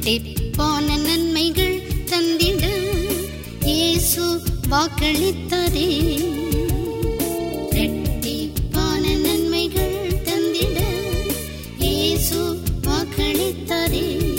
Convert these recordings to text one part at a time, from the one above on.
இரட்டிப்பான நன்மைகள் தந்திட இயேசு வாக்களித்ததே. இரட்டிப்பான நன்மைகள் தந்திட இயேசு வாக்களித்ததே.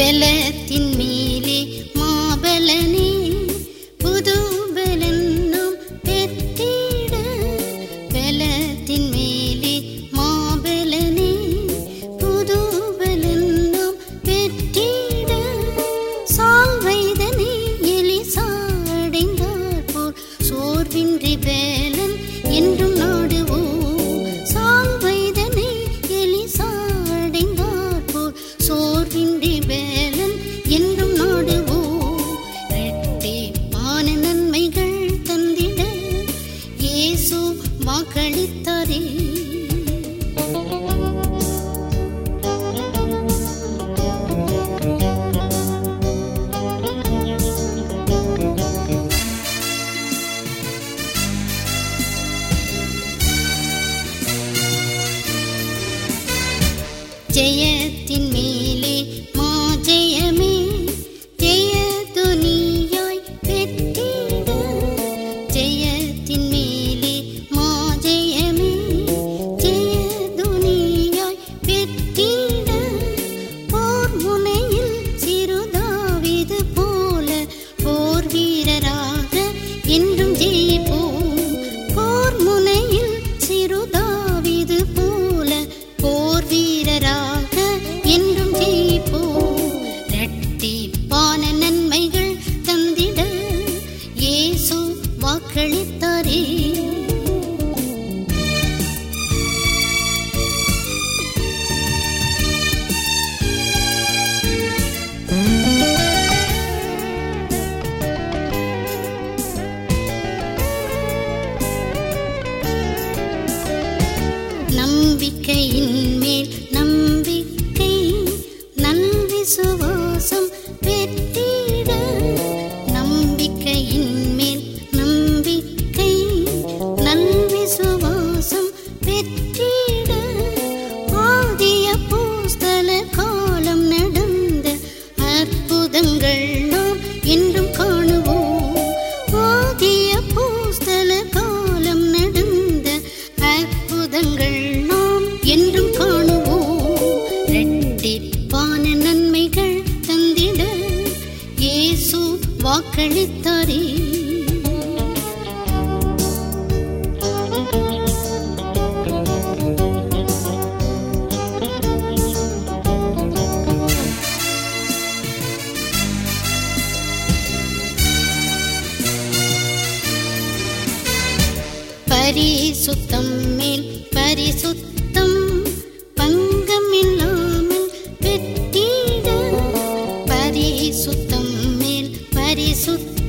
පෙළතින් මේ நன்மைகள் தந்திட இயேசு வாக்களித்தாரே. ஜெய நம்பிக்கையின் மேல் நம்பிக்கை நல்விசுவ ಹೇಳಿತ್ತರಿ பரிசுத்தம் மேல் பரிசுத்த ಸುತ್ತ